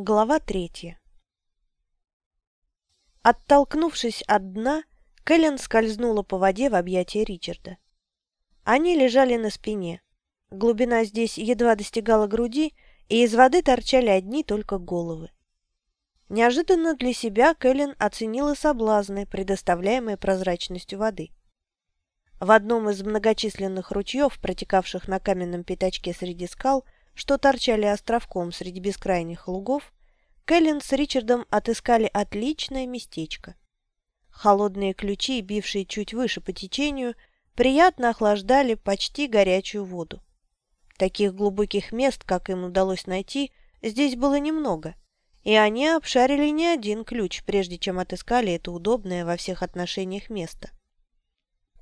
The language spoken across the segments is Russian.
Глава третья Оттолкнувшись от дна, Кэлен скользнула по воде в объятия Ричарда. Они лежали на спине. Глубина здесь едва достигала груди, и из воды торчали одни только головы. Неожиданно для себя Кэлен оценила соблазны, предоставляемые прозрачностью воды. В одном из многочисленных ручьев, протекавших на каменном пятачке среди скал, что торчали островком среди бескрайних лугов, Кэлен с Ричардом отыскали отличное местечко. Холодные ключи, бившие чуть выше по течению, приятно охлаждали почти горячую воду. Таких глубоких мест, как им удалось найти, здесь было немного, и они обшарили не один ключ, прежде чем отыскали это удобное во всех отношениях место.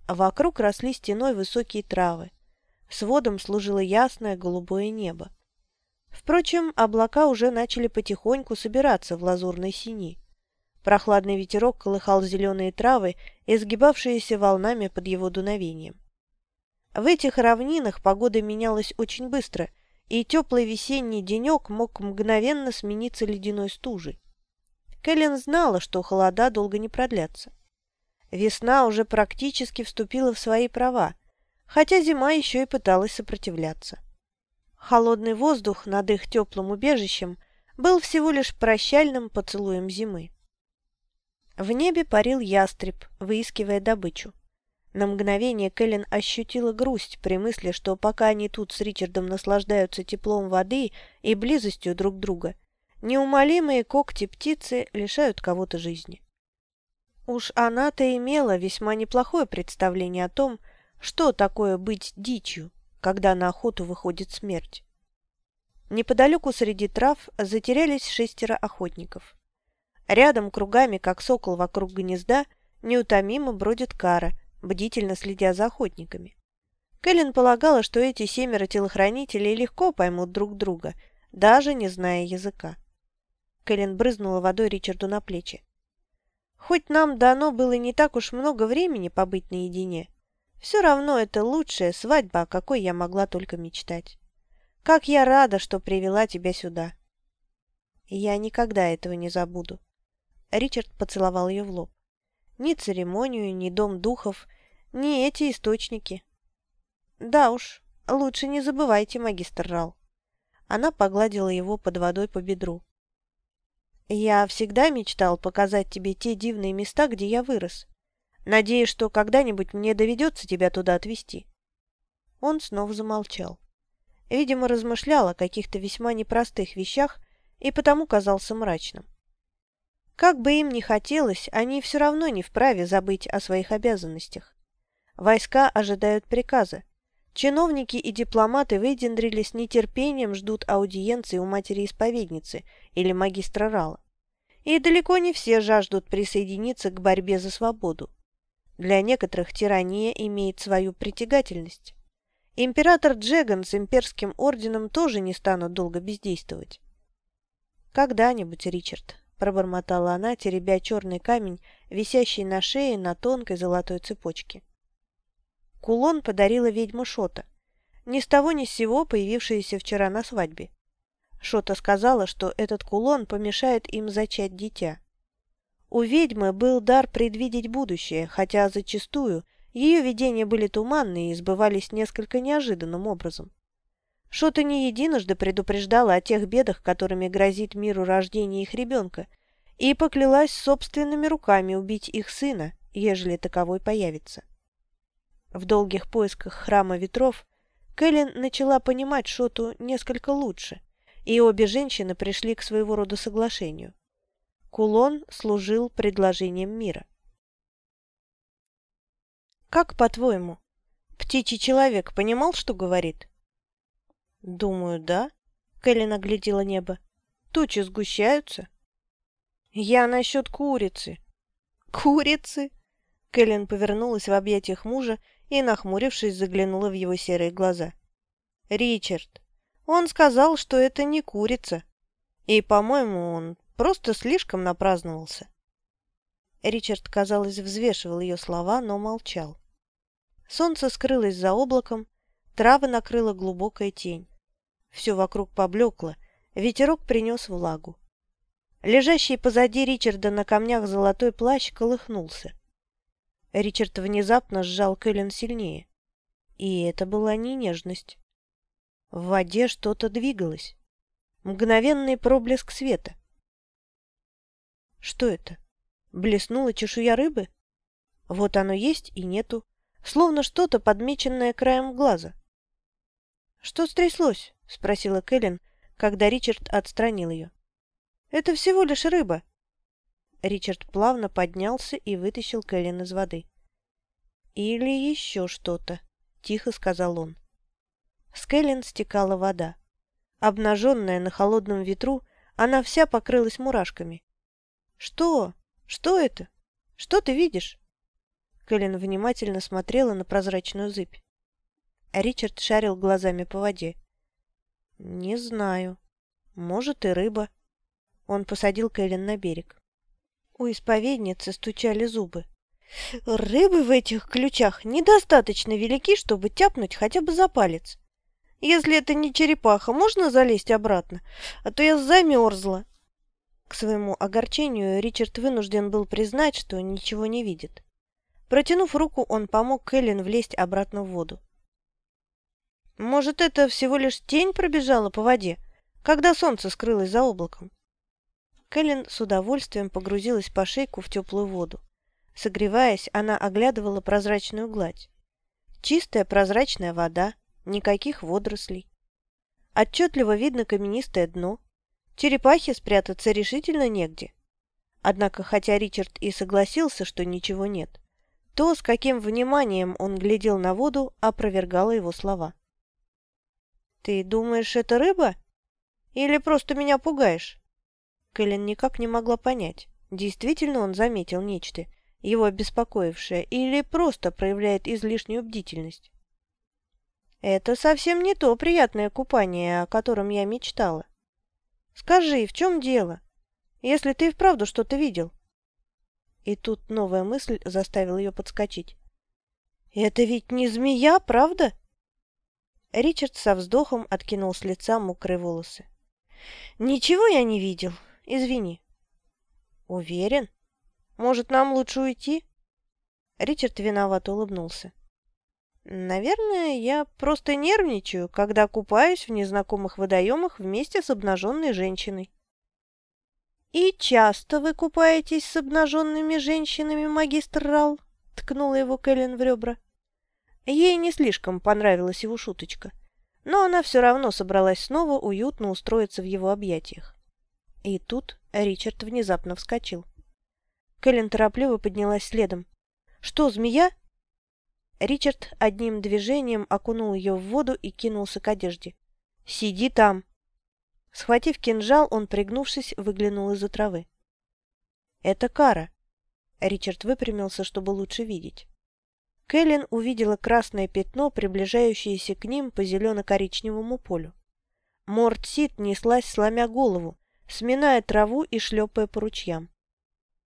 Вокруг росли стеной высокие травы. С водом служило ясное голубое небо. Впрочем, облака уже начали потихоньку собираться в лазурной сини. Прохладный ветерок колыхал зеленые травы, изгибавшиеся волнами под его дуновением. В этих равнинах погода менялась очень быстро, и теплый весенний денек мог мгновенно смениться ледяной стужей. Кэлен знала, что холода долго не продлятся. Весна уже практически вступила в свои права, хотя зима еще и пыталась сопротивляться. Холодный воздух над их теплым убежищем был всего лишь прощальным поцелуем зимы. В небе парил ястреб, выискивая добычу. На мгновение Кэлен ощутила грусть при мысли, что пока они тут с Ричардом наслаждаются теплом воды и близостью друг друга, неумолимые когти птицы лишают кого-то жизни. Уж она-то имела весьма неплохое представление о том, что такое быть дичью, когда на охоту выходит смерть. Неподалеку среди трав затерялись шестеро охотников. Рядом кругами, как сокол вокруг гнезда, неутомимо бродит кара, бдительно следя за охотниками. Кэлен полагала, что эти семеро телохранителей легко поймут друг друга, даже не зная языка. Кэлен брызнула водой Ричарду на плечи. Хоть нам дано было не так уж много времени побыть наедине, все равно это лучшая свадьба, о какой я могла только мечтать. Как я рада, что привела тебя сюда. Я никогда этого не забуду. Ричард поцеловал ее в лоб. Ни церемонию, ни дом духов, ни эти источники. Да уж, лучше не забывайте, магистр Рал. Она погладила его под водой по бедру. Я всегда мечтал показать тебе те дивные места, где я вырос. Надеюсь, что когда-нибудь мне доведется тебя туда отвезти. Он снова замолчал. Видимо, размышлял о каких-то весьма непростых вещах и потому казался мрачным. Как бы им ни хотелось, они все равно не вправе забыть о своих обязанностях. Войска ожидают приказа. Чиновники и дипломаты в Эйдендриле с нетерпением ждут аудиенции у матери-исповедницы или магистра Рала. И далеко не все жаждут присоединиться к борьбе за свободу. Для некоторых тирания имеет свою притягательность. Император Джеган с имперским орденом тоже не станут долго бездействовать. «Когда-нибудь, Ричард», — пробормотала она, теребя черный камень, висящий на шее на тонкой золотой цепочке. Кулон подарила ведьма Шота, ни с того ни с сего появившаяся вчера на свадьбе. Шота сказала, что этот кулон помешает им зачать дитя. У ведьмы был дар предвидеть будущее, хотя зачастую ее видения были туманные и сбывались несколько неожиданным образом. Шота не единожды предупреждала о тех бедах, которыми грозит миру рождение их ребенка, и поклялась собственными руками убить их сына, ежели таковой появится. В долгих поисках храма ветров Кэлен начала понимать Шоту несколько лучше, и обе женщины пришли к своего рода соглашению. Кулон служил предложением мира. «Как, по-твоему, птичий человек понимал, что говорит?» «Думаю, да», — Кэлен оглядела небо. «Тучи сгущаются». «Я насчет курицы». «Курицы?» Кэлен повернулась в объятиях мужа и, нахмурившись, заглянула в его серые глаза. «Ричард, он сказал, что это не курица. И, по-моему, он просто слишком напраздновался». Ричард, казалось, взвешивал ее слова, но молчал. Солнце скрылось за облаком, травы накрыла глубокая тень. Все вокруг поблекло, ветерок принес влагу. Лежащий позади Ричарда на камнях золотой плащ колыхнулся. Ричард внезапно сжал Кэлен сильнее. И это была не нежность. В воде что-то двигалось. Мгновенный проблеск света. Что это? Блеснула чешуя рыбы? Вот оно есть и нету, словно что-то подмеченное краем глаза. «Что стряслось?» — спросила Кэлен, когда Ричард отстранил ее. «Это всего лишь рыба». Ричард плавно поднялся и вытащил Кэлен из воды. «Или еще что-то», — тихо сказал он. С Кэлен стекала вода. Обнаженная на холодном ветру, она вся покрылась мурашками. «Что? Что это? Что ты видишь?» Кэлен внимательно смотрела на прозрачную зыбь. Ричард шарил глазами по воде. «Не знаю. Может, и рыба». Он посадил Кэлен на берег. У исповедницы стучали зубы. «Рыбы в этих ключах недостаточно велики, чтобы тяпнуть хотя бы за палец. Если это не черепаха, можно залезть обратно, а то я замерзла». К своему огорчению Ричард вынужден был признать, что ничего не видит. Протянув руку, он помог Кэлен влезть обратно в воду. «Может, это всего лишь тень пробежала по воде, когда солнце скрылось за облаком?» Кэлен с удовольствием погрузилась по шейку в теплую воду. Согреваясь, она оглядывала прозрачную гладь. Чистая прозрачная вода, никаких водорослей. Отчетливо видно каменистое дно. Черепахе спрятаться решительно негде. Однако, хотя Ричард и согласился, что ничего нет, то, с каким вниманием он глядел на воду, опровергало его слова. «Ты думаешь, это рыба? Или просто меня пугаешь?» Кэлен никак не могла понять, действительно он заметил нечто, его обеспокоившее, или просто проявляет излишнюю бдительность. «Это совсем не то приятное купание, о котором я мечтала. Скажи, в чем дело? Если ты вправду что-то видел?» И тут новая мысль заставила ее подскочить. «Это ведь не змея, правда?» Ричард со вздохом откинул с лица мокрые волосы. «Ничего я не видел. Извини». «Уверен? Может, нам лучше уйти?» Ричард виновато улыбнулся. «Наверное, я просто нервничаю, когда купаюсь в незнакомых водоемах вместе с обнаженной женщиной. «И часто вы купаетесь с обнаженными женщинами, магистр Рал?» — ткнула его Кэлен в ребра. Ей не слишком понравилась его шуточка, но она все равно собралась снова уютно устроиться в его объятиях. И тут Ричард внезапно вскочил. Кэлен торопливо поднялась следом. «Что, змея?» Ричард одним движением окунул ее в воду и кинулся к одежде. «Сиди там!» Схватив кинжал, он, пригнувшись, выглянул из-за травы. «Это кара!» Ричард выпрямился, чтобы лучше видеть. Кэлен увидела красное пятно, приближающееся к ним по зелено-коричневому полю. Морд Сид неслась, сломя голову, сминая траву и шлепая по ручьям.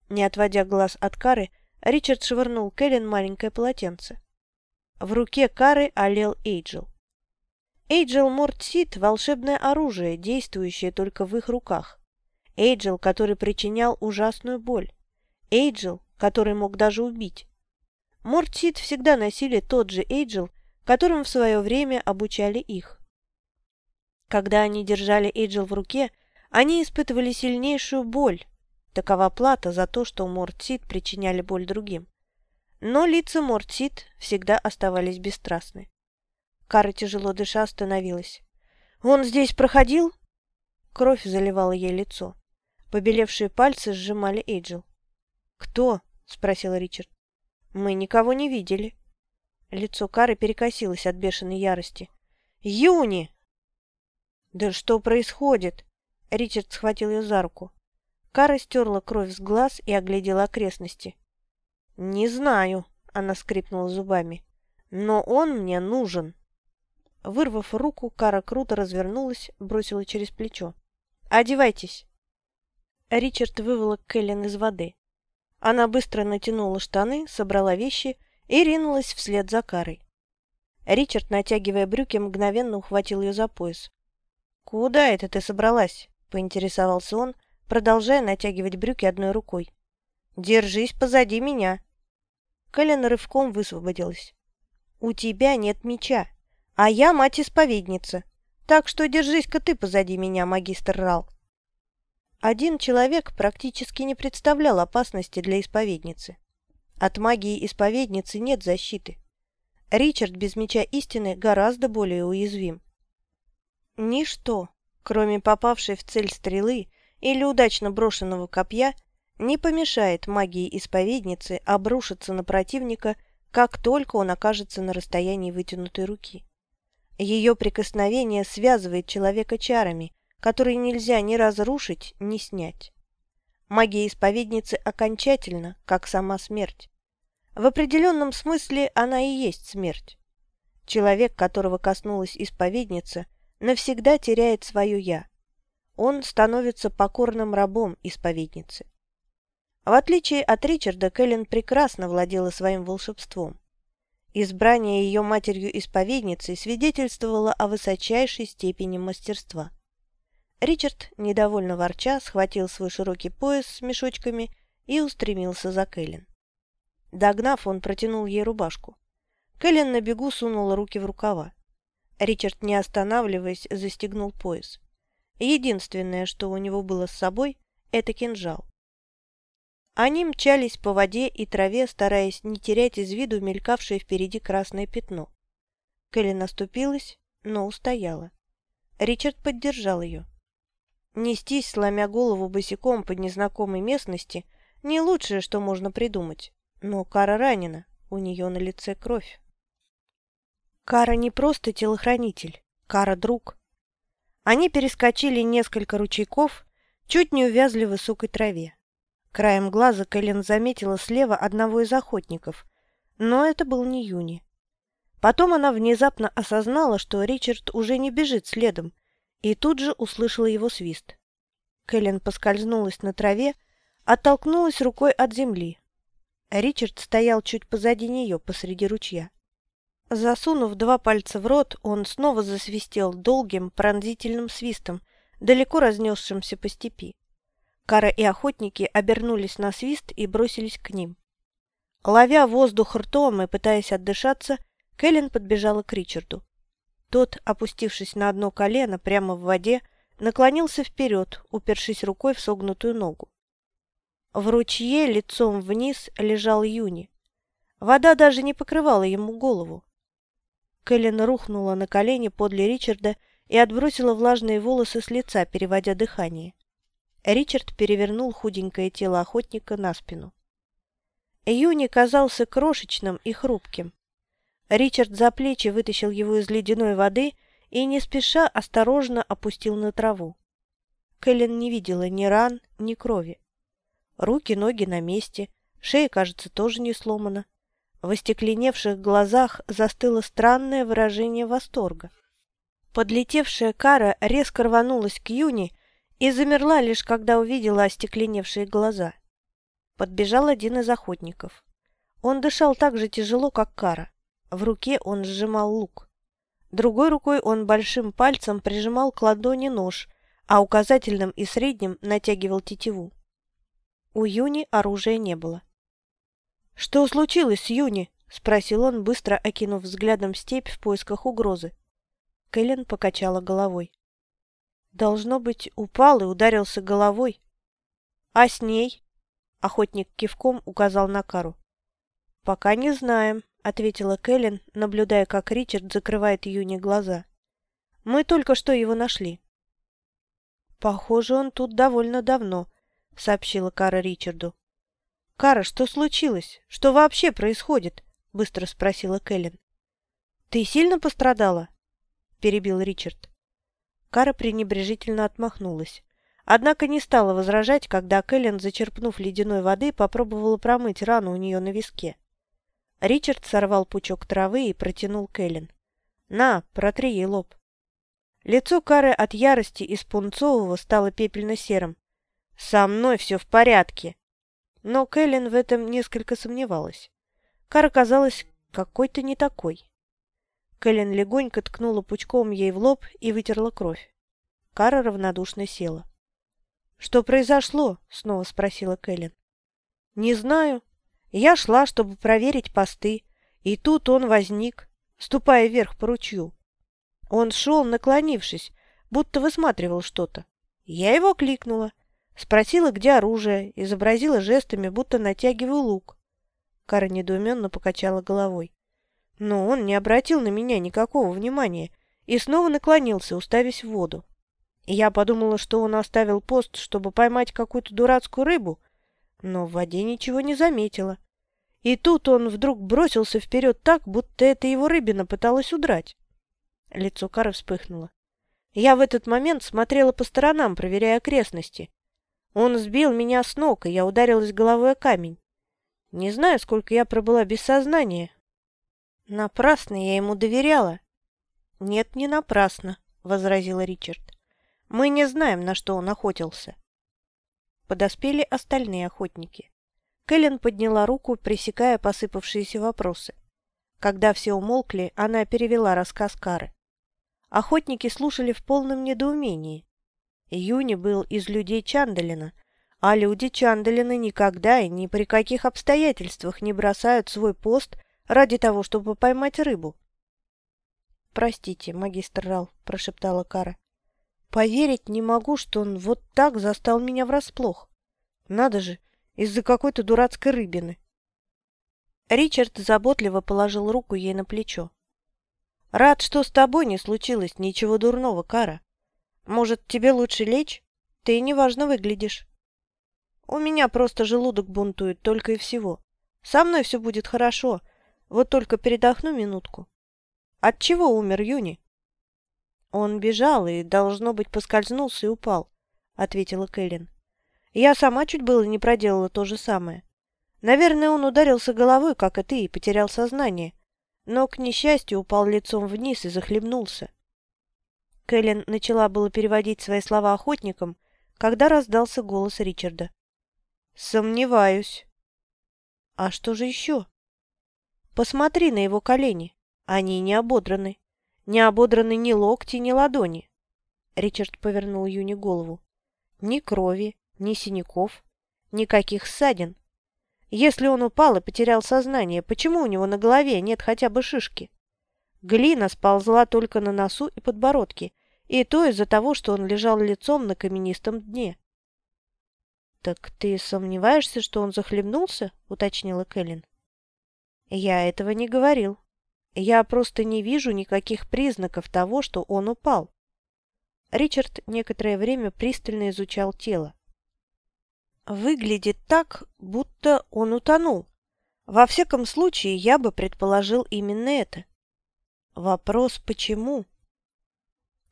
Не отводя глаз от Кары, Ричард швырнул Кэлен маленькое полотенце. В руке Кары олел Эйджел. Эйджел Мортсит – волшебное оружие, действующее только в их руках. Эйджел, который причинял ужасную боль. Эйджел, который мог даже убить. Мортсит всегда носили тот же Эйджел, которым в свое время обучали их. Когда они держали Эйджел в руке, они испытывали сильнейшую боль. Такова плата за то, что Мортсит причиняли боль другим. Но лица Мортсит всегда оставались бесстрастны. Кара, тяжело дыша, остановилась. «Он здесь проходил?» Кровь заливала ей лицо. Побелевшие пальцы сжимали Эйджел. «Кто?» — спросил Ричард. «Мы никого не видели». Лицо Кары перекосилось от бешеной ярости. «Юни!» «Да что происходит?» Ричард схватил ее за руку. Кара стерла кровь с глаз и оглядела окрестности. «Не знаю», — она скрипнула зубами, — «но он мне нужен». Вырвав руку, Кара круто развернулась, бросила через плечо. «Одевайтесь!» Ричард выволок Кэлен из воды. Она быстро натянула штаны, собрала вещи и ринулась вслед за Карой. Ричард, натягивая брюки, мгновенно ухватил ее за пояс. «Куда это ты собралась?» — поинтересовался он, продолжая натягивать брюки одной рукой. «Держись позади меня!» Кэлен рывком высвободилась. «У тебя нет меча, а я мать-исповедница, так что держись-ка ты позади меня, магистр Рал». Один человек практически не представлял опасности для исповедницы. От магии исповедницы нет защиты. Ричард без меча истины гораздо более уязвим. Ничто, кроме попавшей в цель стрелы или удачно брошенного копья, не помешает магии исповедницы обрушиться на противника, как только он окажется на расстоянии вытянутой руки. Ее прикосновение связывает человека чарами, которые нельзя ни разрушить, ни снять. Магия исповедницы окончательно, как сама смерть. В определенном смысле она и есть смерть. Человек, которого коснулась исповедница, навсегда теряет свое «я». Он становится покорным рабом исповедницы. В отличие от Ричарда, Кэлен прекрасно владела своим волшебством. Избрание ее матерью-исповедницей свидетельствовало о высочайшей степени мастерства. Ричард, недовольно ворча, схватил свой широкий пояс с мешочками и устремился за Кэлен. Догнав, он протянул ей рубашку. Кэлен на бегу сунула руки в рукава. Ричард, не останавливаясь, застегнул пояс. Единственное, что у него было с собой, это кинжал. Они мчались по воде и траве, стараясь не терять из виду мелькавшее впереди красное пятно. Кэлен наступилась, но устояла. Ричард поддержал ее. Нестись, сломя голову босиком по незнакомой местности, не лучшее, что можно придумать. Но Кара ранена, у нее на лице кровь. Кара не просто телохранитель, Кара друг. Они перескочили несколько ручейков, чуть не увязли в высокой траве. Краем глаза Кэлен заметила слева одного из охотников, но это был не Юни. Потом она внезапно осознала, что Ричард уже не бежит следом, и тут же услышала его свист. Кэлен поскользнулась на траве, оттолкнулась рукой от земли. Ричард стоял чуть позади нее, посреди ручья. Засунув два пальца в рот, он снова засвистел долгим пронзительным свистом, далеко разнесшимся по степи. Кара и охотники обернулись на свист и бросились к ним. Ловя воздух ртом и пытаясь отдышаться, Кэлен подбежала к Ричарду. Тот, опустившись на одно колено прямо в воде, наклонился вперед, упершись рукой в согнутую ногу. В ручье лицом вниз лежал Юни. Вода даже не покрывала ему голову. Кэлен рухнула на колени подле Ричарда и отбросила влажные волосы с лица, переводя дыхание. Ричард перевернул худенькое тело охотника на спину. Юни казался крошечным и хрупким. Ричард за плечи вытащил его из ледяной воды и не спеша осторожно опустил на траву. Кэлен не видела ни ран, ни крови. Руки, ноги на месте, шея, кажется, тоже не сломана. В остекленевших глазах застыло странное выражение восторга. Подлетевшая кара резко рванулась к Юни и замерла лишь когда увидела остекленевшие глаза. Подбежал один из охотников. Он дышал так же тяжело, как кара. В руке он сжимал лук. Другой рукой он большим пальцем прижимал к ладони нож, а указательным и средним натягивал тетиву. У Юни оружия не было. «Что случилось с Юни?» — спросил он, быстро окинув взглядом степь в поисках угрозы. Кэлен покачала головой. «Должно быть, упал и ударился головой». «А с ней?» — охотник кивком указал на Кару. «Пока не знаем», — ответила Кэлен, наблюдая, как Ричард закрывает Юни глаза. «Мы только что его нашли». «Похоже, он тут довольно давно», — сообщила Кара Ричарду. «Кара, что случилось? Что вообще происходит?» — быстро спросила Кэлен. «Ты сильно пострадала?» — перебил Ричард. Кара пренебрежительно отмахнулась. Однако не стала возражать, когда Кэлен, зачерпнув ледяной воды, попробовала промыть рану у нее на виске. Ричард сорвал пучок травы и протянул Кэлен. «На, протри ей лоб». Лицо Кары от ярости из пунцового стало пепельно-серым. «Со мной все в порядке!» Но Кэлен в этом несколько сомневалась. Кара казалась какой-то не такой. Кэлен легонько ткнула пучком ей в лоб и вытерла кровь. Кара равнодушно села. «Что произошло?» — снова спросила Кэлен. «Не знаю. Я шла, чтобы проверить посты, и тут он возник, ступая вверх по ручью. Он шел, наклонившись, будто высматривал что-то. Я его кликнула, спросила, где оружие, изобразила жестами, будто натягиваю лук. Кара недоуменно покачала головой. Но он не обратил на меня никакого внимания и снова наклонился, уставясь в воду. Я подумала, что он оставил пост, чтобы поймать какую-то дурацкую рыбу, но в воде ничего не заметила. И тут он вдруг бросился вперед так, будто эта его рыбина пыталась удрать. Лицо Кары вспыхнуло. Я в этот момент смотрела по сторонам, проверяя окрестности. Он сбил меня с ног, и я ударилась головой о камень. Не знаю, сколько я пробыла без сознания. Напрасно я ему доверяла. Нет, не напрасно, — возразила Ричард. Мы не знаем, на что он охотился. Подоспели остальные охотники. Кэлен подняла руку, пресекая посыпавшиеся вопросы. Когда все умолкли, она перевела рассказ Кары. Охотники слушали в полном недоумении. Юни был из людей Чандалина, а люди Чандалина никогда и ни при каких обстоятельствах не бросают свой пост ради того, чтобы поймать рыбу. «Простите, магистр Рал», — прошептала Кара. «Поверить не могу, что он вот так застал меня врасплох. Надо же, из-за какой-то дурацкой рыбины». Ричард заботливо положил руку ей на плечо. Рад, что с тобой не случилось ничего дурного, Кара. Может, тебе лучше лечь? Ты неважно выглядишь. У меня просто желудок бунтует, только и всего. Со мной все будет хорошо, вот только передохну минутку. От чего умер Юни? Он бежал и, должно быть, поскользнулся и упал, ответила Кэлен. Я сама чуть было не проделала то же самое. Наверное, он ударился головой, как и ты, и потерял сознание но, к несчастью, упал лицом вниз и захлебнулся. Кэлен начала было переводить свои слова охотникам, когда раздался голос Ричарда. «Сомневаюсь». «А что же еще?» «Посмотри на его колени. Они не ободраны. Не ободраны ни локти, ни ладони». Ричард повернул Юни голову. «Ни крови, ни синяков, никаких ссадин. Если он упал и потерял сознание, почему у него на голове нет хотя бы шишки? Глина сползла только на носу и подбородке, и то из-за того, что он лежал лицом на каменистом дне. «Так ты сомневаешься, что он захлебнулся?» — уточнила Кэлен. «Я этого не говорил. Я просто не вижу никаких признаков того, что он упал». Ричард некоторое время пристально изучал тело. Выглядит так, будто он утонул. Во всяком случае, я бы предположил именно это. Вопрос «почему?»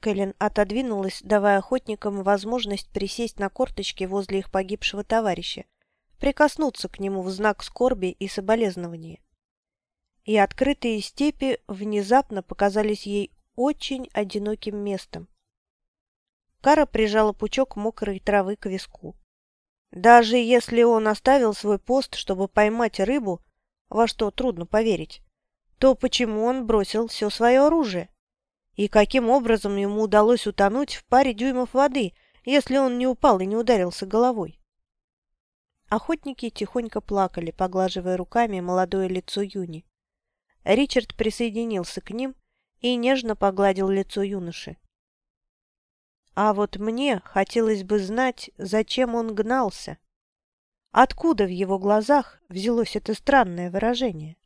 Кэлен отодвинулась, давая охотникам возможность присесть на корточки возле их погибшего товарища, прикоснуться к нему в знак скорби и соболезнования. И открытые степи внезапно показались ей очень одиноким местом. Кара прижала пучок мокрой травы к виску. Даже если он оставил свой пост, чтобы поймать рыбу, во что трудно поверить, то почему он бросил все свое оружие? И каким образом ему удалось утонуть в паре дюймов воды, если он не упал и не ударился головой? Охотники тихонько плакали, поглаживая руками молодое лицо Юни. Ричард присоединился к ним и нежно погладил лицо юноши. А вот мне хотелось бы знать, зачем он гнался. Откуда в его глазах взялось это странное выражение?